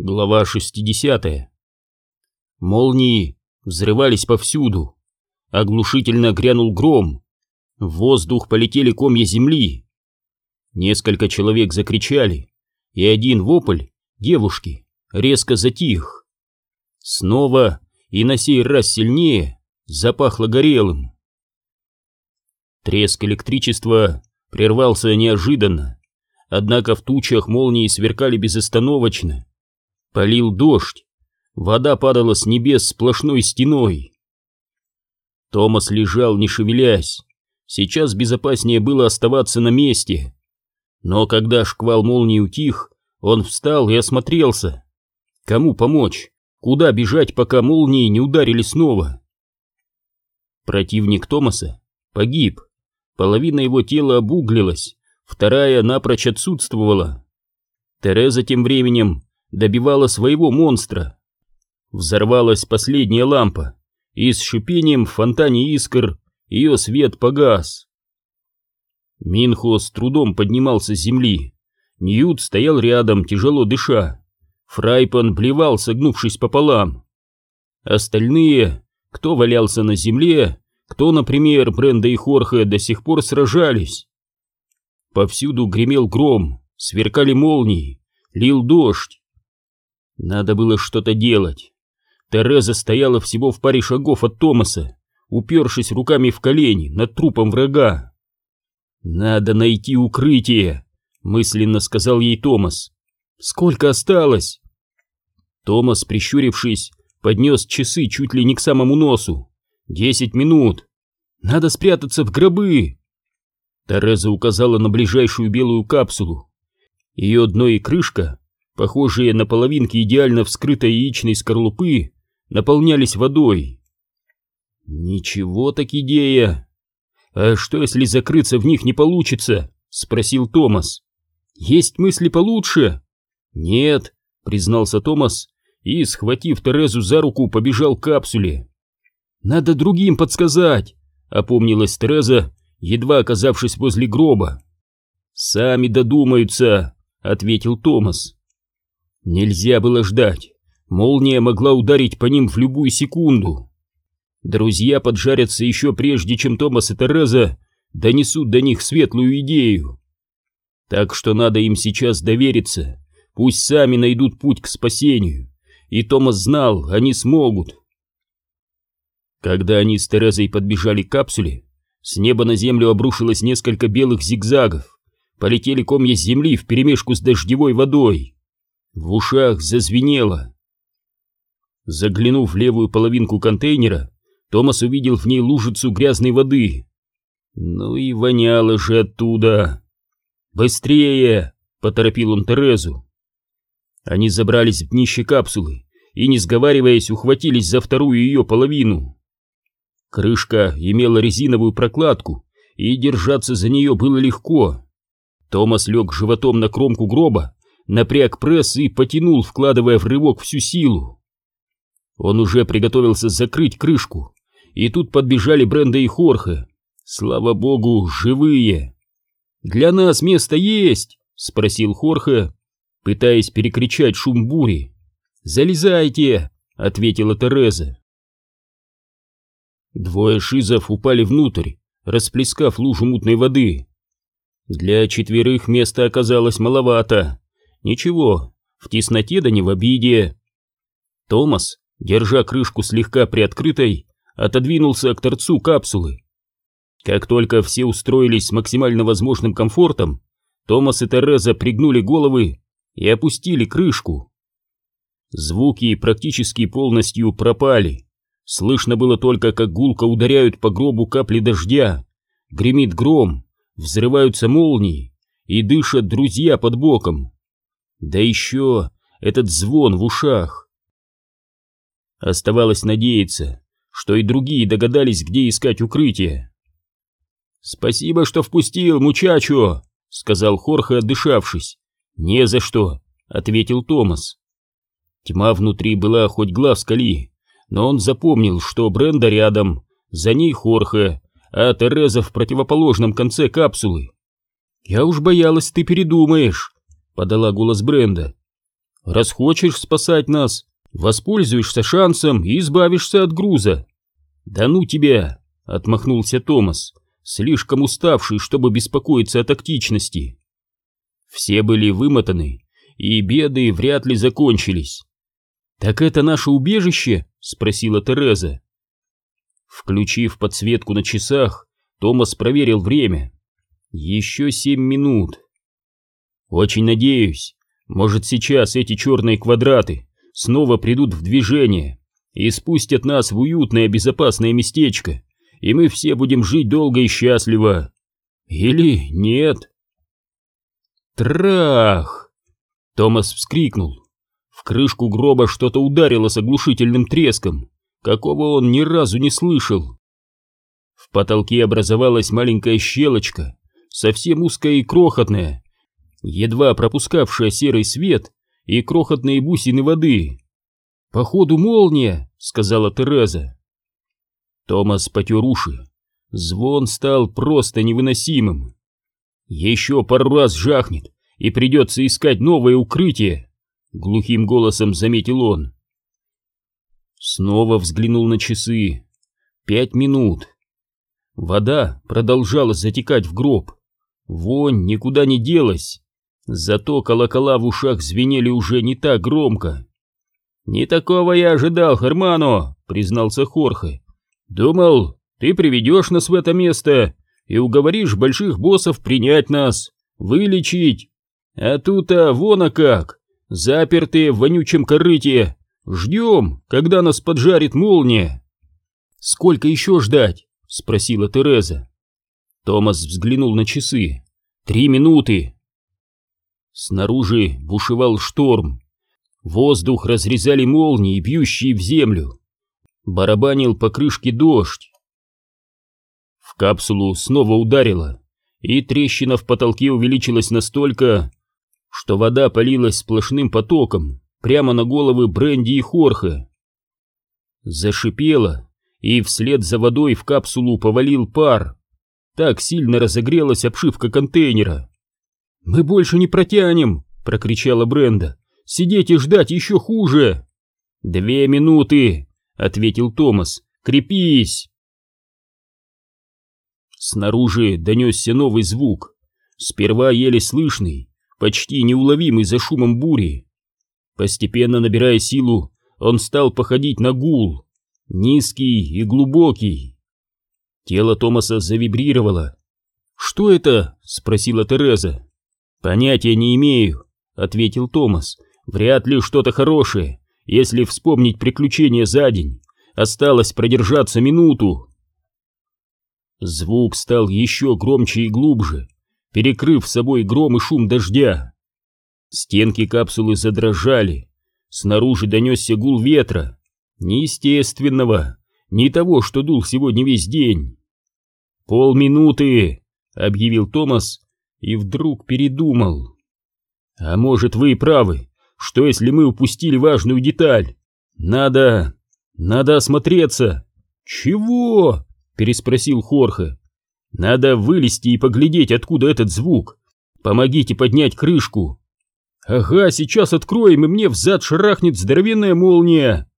Глава 60. Молнии взрывались повсюду. Оглушительно грянул гром. В воздух полетели комья земли. Несколько человек закричали, и один вопль девушки резко затих. Снова и на сей раз сильнее запахло горелым. Треск электричества прервался неожиданно, однако в тучах молнии сверкали безостановочно. Полил дождь, вода падала с небес сплошной стеной. Томас лежал, не шевелясь. Сейчас безопаснее было оставаться на месте. Но когда шквал молнии утих, он встал и осмотрелся. Кому помочь? Куда бежать, пока молнии не ударили снова? Противник Томаса погиб. Половина его тела обуглилась, вторая напрочь отсутствовала. Тереза тем временем добивала своего монстра. Взорвалась последняя лампа, и с шипением в фонтане искр ее свет погас. Минхо с трудом поднимался с земли. Ньют стоял рядом, тяжело дыша. Фрайпан блевал, согнувшись пополам. Остальные, кто валялся на земле, кто, например, Бренда и Хорхе, до сих пор сражались. Повсюду гремел гром, сверкали молнии, лил дождь. Надо было что-то делать. Тереза стояла всего в паре шагов от Томаса, упершись руками в колени над трупом врага. «Надо найти укрытие», — мысленно сказал ей Томас. «Сколько осталось?» Томас, прищурившись, поднес часы чуть ли не к самому носу. «Десять минут! Надо спрятаться в гробы!» Тереза указала на ближайшую белую капсулу. Ее дно и крышка похожие на половинки идеально вскрытой яичной скорлупы, наполнялись водой. «Ничего так идея! А что, если закрыться в них не получится?» — спросил Томас. «Есть мысли получше?» «Нет», — признался Томас и, схватив Терезу за руку, побежал к капсуле. «Надо другим подсказать», — опомнилась Тереза, едва оказавшись возле гроба. «Сами додумаются», — ответил Томас. Нельзя было ждать. Молния могла ударить по ним в любую секунду. Друзья поджарятся еще прежде, чем Томас и Тереза донесут до них светлую идею. Так что надо им сейчас довериться, пусть сами найдут путь к спасению. И Томас знал, они смогут. Когда они с Терезой подбежали к капсуле, с неба на землю обрушилось несколько белых зигзагов, полетели комья земли вперемешку с дождевой водой. В ушах зазвенело. Заглянув в левую половинку контейнера, Томас увидел в ней лужицу грязной воды. Ну и воняло же оттуда. «Быстрее!» — поторопил он Терезу. Они забрались в днище капсулы и, не сговариваясь, ухватились за вторую ее половину. Крышка имела резиновую прокладку, и держаться за нее было легко. Томас лег животом на кромку гроба напряг пресс и потянул, вкладывая в рывок всю силу. Он уже приготовился закрыть крышку, и тут подбежали Бренда и Хорхе. Слава богу, живые. «Для нас место есть!» — спросил Хорхе, пытаясь перекричать шум бури. «Залезайте!» — ответила Тереза. Двое шизов упали внутрь, расплескав лужу мутной воды. Для четверых места оказалось маловато. Ничего, в тесноте да не в обиде. Томас, держа крышку слегка приоткрытой, отодвинулся к торцу капсулы. Как только все устроились с максимально возможным комфортом, Томас и Тереза пригнули головы и опустили крышку. Звуки практически полностью пропали. Слышно было только, как гулко ударяют по гробу капли дождя, гремит гром, взрываются молнии и дышат друзья под боком. Да еще этот звон в ушах. Оставалось надеяться, что и другие догадались, где искать укрытие. «Спасибо, что впустил, мучачо!» — сказал Хорхе, отдышавшись. «Не за что!» — ответил Томас. Тьма внутри была хоть глаз кали, но он запомнил, что Бренда рядом, за ней Хорхе, а Тереза в противоположном конце капсулы. «Я уж боялась, ты передумаешь», подала голос Бренда. Раз хочешь спасать нас, воспользуешься шансом и избавишься от груза. Да ну тебя, отмахнулся Томас, слишком уставший, чтобы беспокоиться о тактичности. Все были вымотаны, и беды вряд ли закончились. «Так это наше убежище?» — спросила Тереза. Включив подсветку на часах, Томас проверил время. Еще семь минут. Очень надеюсь, может сейчас эти черные квадраты снова придут в движение и спустят нас в уютное безопасное местечко, и мы все будем жить долго и счастливо. Или нет? Трах! Томас вскрикнул. В крышку гроба что-то ударило с оглушительным треском, какого он ни разу не слышал. В потолке образовалась маленькая щелочка, совсем узкая и крохотная, едва пропускавшая серый свет и крохотные бусины воды. «Походу молния», — сказала Тереза. Томас потер уши. Звон стал просто невыносимым. Еще пару раз жахнет, и придется искать новое укрытие. — глухим голосом заметил он. Снова взглянул на часы. Пять минут. Вода продолжала затекать в гроб. Вонь никуда не делась. Зато колокола в ушах звенели уже не так громко. «Не такого я ожидал, Хермано», — признался Хорхе. «Думал, ты приведешь нас в это место и уговоришь больших боссов принять нас, вылечить. А тут-то вон а как запертые в вонючем корыте, ждем, когда нас поджарит молния. Сколько еще ждать? Спросила Тереза. Томас взглянул на часы. Три минуты. Снаружи бушевал шторм. Воздух разрезали молнии, бьющие в землю. Барабанил по крышке дождь. В капсулу снова ударило, и трещина в потолке увеличилась настолько, что вода полилась сплошным потоком прямо на головы Бренди и Хорхе. Зашипело, и вслед за водой в капсулу повалил пар. Так сильно разогрелась обшивка контейнера. «Мы больше не протянем!» — прокричала Бренда. «Сидеть и ждать еще хуже!» «Две минуты!» — ответил Томас. «Крепись!» Снаружи донесся новый звук, сперва еле слышный, почти неуловимый за шумом бури. Постепенно набирая силу, он стал походить на гул, низкий и глубокий. Тело Томаса завибрировало. «Что это?» — спросила Тереза. «Понятия не имею», — ответил Томас. «Вряд ли что-то хорошее, если вспомнить приключения за день. Осталось продержаться минуту». Звук стал еще громче и глубже, перекрыв собой гром и шум дождя. Стенки капсулы задрожали, снаружи донесся гул ветра, неестественного, не того, что дул сегодня весь день. «Полминуты!» — объявил Томас и вдруг передумал. «А может, вы и правы, что если мы упустили важную деталь? Надо... надо осмотреться!» «Чего?» — переспросил Хорхе. Надо вылезти и поглядеть, откуда этот звук. Помогите поднять крышку. Ага, сейчас откроем, и мне взад шарахнет здоровенная молния.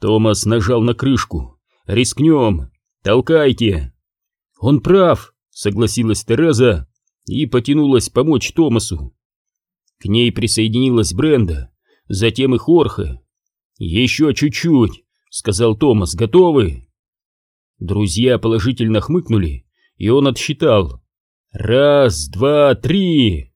Томас нажал на крышку. Рискнем. Толкайте. Он прав, согласилась Тереза и потянулась помочь Томасу. К ней присоединилась Бренда, затем и Хорхе. «Еще чуть-чуть», — сказал Томас, — «готовы?» Друзья положительно хмыкнули, и он отсчитал. «Раз, два, три!»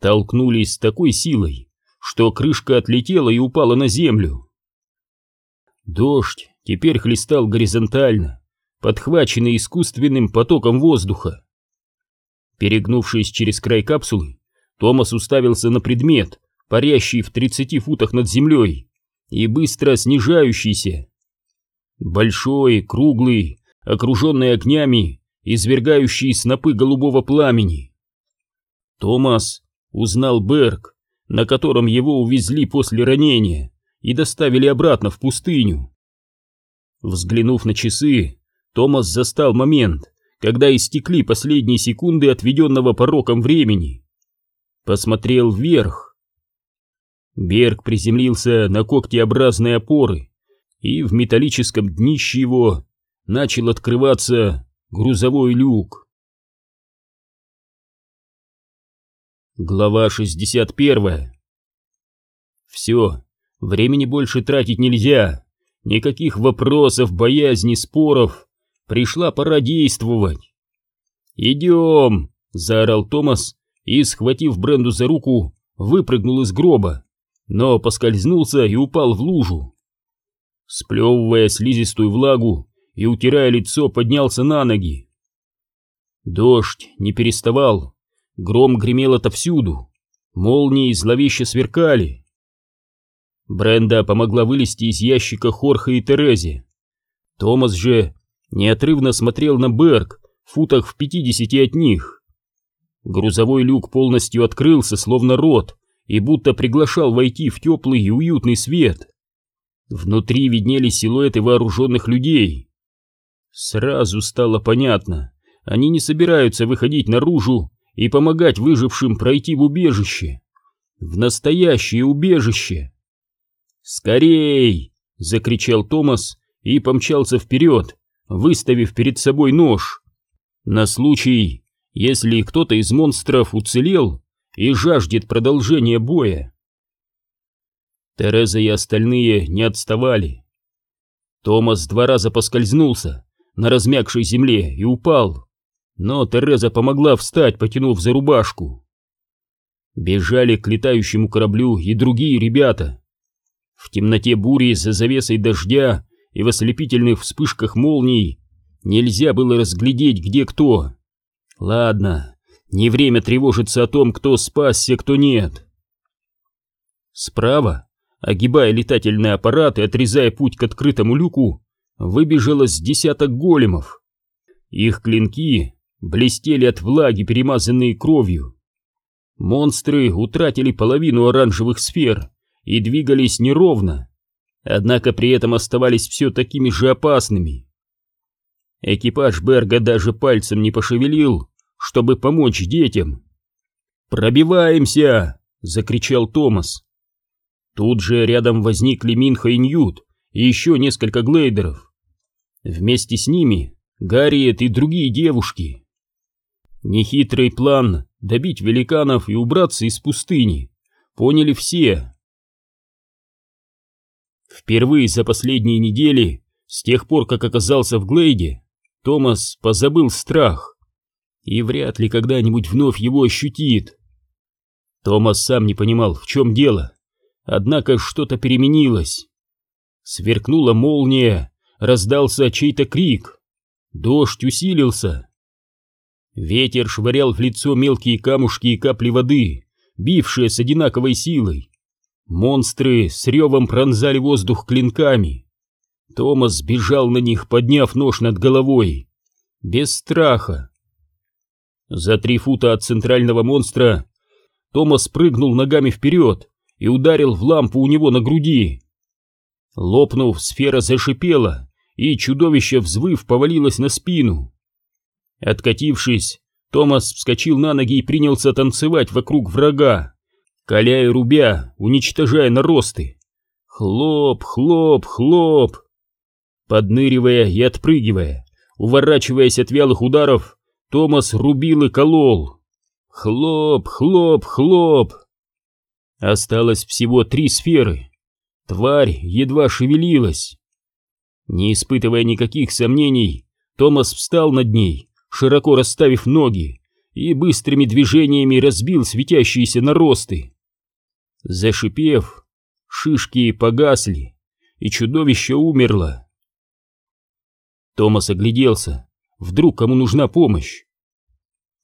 Толкнулись с такой силой, что крышка отлетела и упала на землю. Дождь теперь хлестал горизонтально, подхваченный искусственным потоком воздуха. Перегнувшись через край капсулы, Томас уставился на предмет, парящий в 30 футах над землей и быстро снижающийся. Большой, круглый, окруженный огнями, извергающий снопы голубого пламени. Томас узнал Берг, на котором его увезли после ранения и доставили обратно в пустыню. Взглянув на часы, Томас застал момент, когда истекли последние секунды отведенного пороком времени. Посмотрел вверх. Берг приземлился на когтеобразные опоры, и в металлическом днище его начал открываться грузовой люк. Глава 61 Все, времени больше тратить нельзя, никаких вопросов, боязни, споров, пришла пора действовать. «Идем!» — заорал Томас и, схватив Бренду за руку, выпрыгнул из гроба, но поскользнулся и упал в лужу. Сплевывая слизистую влагу и утирая лицо, поднялся на ноги. Дождь не переставал, гром гремел отовсюду, молнии зловеще сверкали. Бренда помогла вылезти из ящика Хорха и Терезе. Томас же неотрывно смотрел на Берг, в футах в пятидесяти от них. Грузовой люк полностью открылся, словно рот, и будто приглашал войти в теплый и уютный свет. Внутри виднелись силуэты вооруженных людей. Сразу стало понятно, они не собираются выходить наружу и помогать выжившим пройти в убежище. В настоящее убежище. «Скорей!» — закричал Томас и помчался вперед, выставив перед собой нож. На случай, если кто-то из монстров уцелел и жаждет продолжения боя. Тереза и остальные не отставали. Томас два раза поскользнулся на размягшей земле и упал, но Тереза помогла встать, потянув за рубашку. Бежали к летающему кораблю и другие ребята. В темноте бури за завесой дождя и в ослепительных вспышках молний нельзя было разглядеть, где кто. Ладно, не время тревожиться о том, кто спасся, кто нет. Справа огибая летательный аппарат и отрезая путь к открытому люку, выбежало с десяток големов. Их клинки блестели от влаги, перемазанные кровью. Монстры утратили половину оранжевых сфер и двигались неровно, однако при этом оставались все такими же опасными. Экипаж Берга даже пальцем не пошевелил, чтобы помочь детям. «Пробиваемся!» — закричал Томас. Тут же рядом возникли Минха и Ньют и еще несколько глейдеров. Вместе с ними Гарриет и другие девушки. Нехитрый план добить великанов и убраться из пустыни поняли все. Впервые за последние недели, с тех пор, как оказался в Глейде, Томас позабыл страх и вряд ли когда-нибудь вновь его ощутит. Томас сам не понимал, в чем дело. Однако что-то переменилось. Сверкнула молния, раздался чей-то крик. Дождь усилился. Ветер швырял в лицо мелкие камушки и капли воды, бившие с одинаковой силой. Монстры с ревом пронзали воздух клинками. Томас бежал на них, подняв нож над головой. Без страха. За три фута от центрального монстра Томас прыгнул ногами вперед, и ударил в лампу у него на груди. Лопнув, сфера зашипела, и чудовище, взвыв, повалилось на спину. Откатившись, Томас вскочил на ноги и принялся танцевать вокруг врага, коля и рубя, уничтожая наросты. Хлоп, хлоп, хлоп. Подныривая и отпрыгивая, уворачиваясь от вялых ударов, Томас рубил и колол. Хлоп, хлоп, хлоп. Осталось всего три сферы. Тварь едва шевелилась. Не испытывая никаких сомнений, Томас встал над ней, широко расставив ноги, и быстрыми движениями разбил светящиеся наросты. Зашипев, шишки погасли, и чудовище умерло. Томас огляделся, вдруг кому нужна помощь.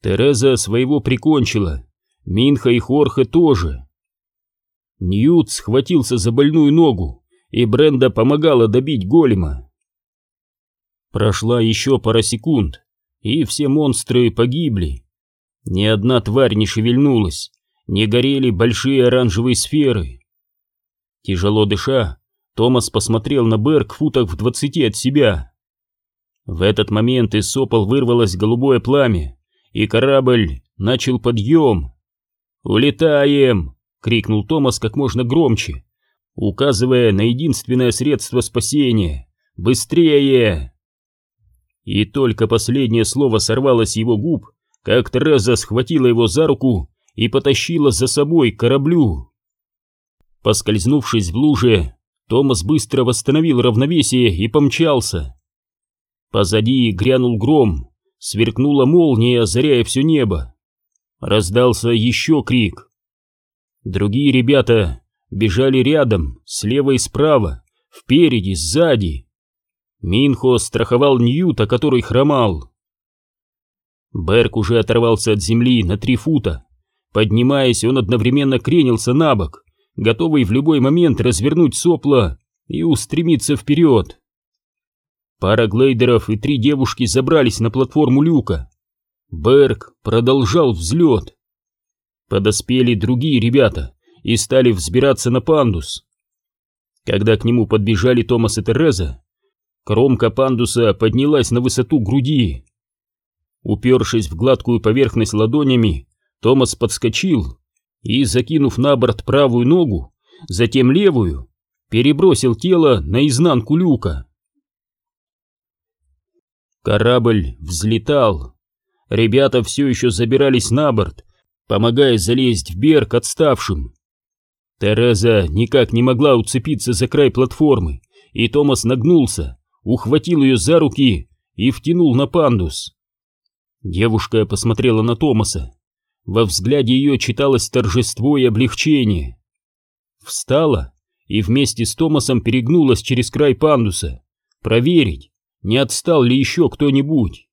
Тереза своего прикончила, Минха и Хорхе тоже. Ньют схватился за больную ногу, и Бренда помогала добить голема. Прошла еще пара секунд, и все монстры погибли. Ни одна тварь не шевельнулась, не горели большие оранжевые сферы. Тяжело дыша, Томас посмотрел на Берг футах в двадцати от себя. В этот момент из сопол вырвалось голубое пламя, и корабль начал подъем. «Улетаем!» крикнул Томас как можно громче, указывая на единственное средство спасения. «Быстрее!» И только последнее слово сорвалось с его губ, как Тереза схватила его за руку и потащила за собой к кораблю. Поскользнувшись в луже, Томас быстро восстановил равновесие и помчался. Позади грянул гром, сверкнула молния, озаряя все небо. Раздался еще крик. Другие ребята бежали рядом, слева и справа, впереди, сзади. Минхо страховал Ньюта, который хромал. Берг уже оторвался от земли на три фута. Поднимаясь, он одновременно кренился на бок, готовый в любой момент развернуть сопло и устремиться вперед. Пара глейдеров и три девушки забрались на платформу люка. Берг продолжал взлет. Подоспели другие ребята и стали взбираться на пандус. Когда к нему подбежали Томас и Тереза, кромка пандуса поднялась на высоту груди. Упершись в гладкую поверхность ладонями, Томас подскочил и, закинув на борт правую ногу, затем левую, перебросил тело на изнанку люка. Корабль взлетал. Ребята все еще забирались на борт, помогая залезть в берг отставшим. Тереза никак не могла уцепиться за край платформы, и Томас нагнулся, ухватил ее за руки и втянул на пандус. Девушка посмотрела на Томаса. Во взгляде ее читалось торжество и облегчение. Встала и вместе с Томасом перегнулась через край пандуса, проверить, не отстал ли еще кто-нибудь.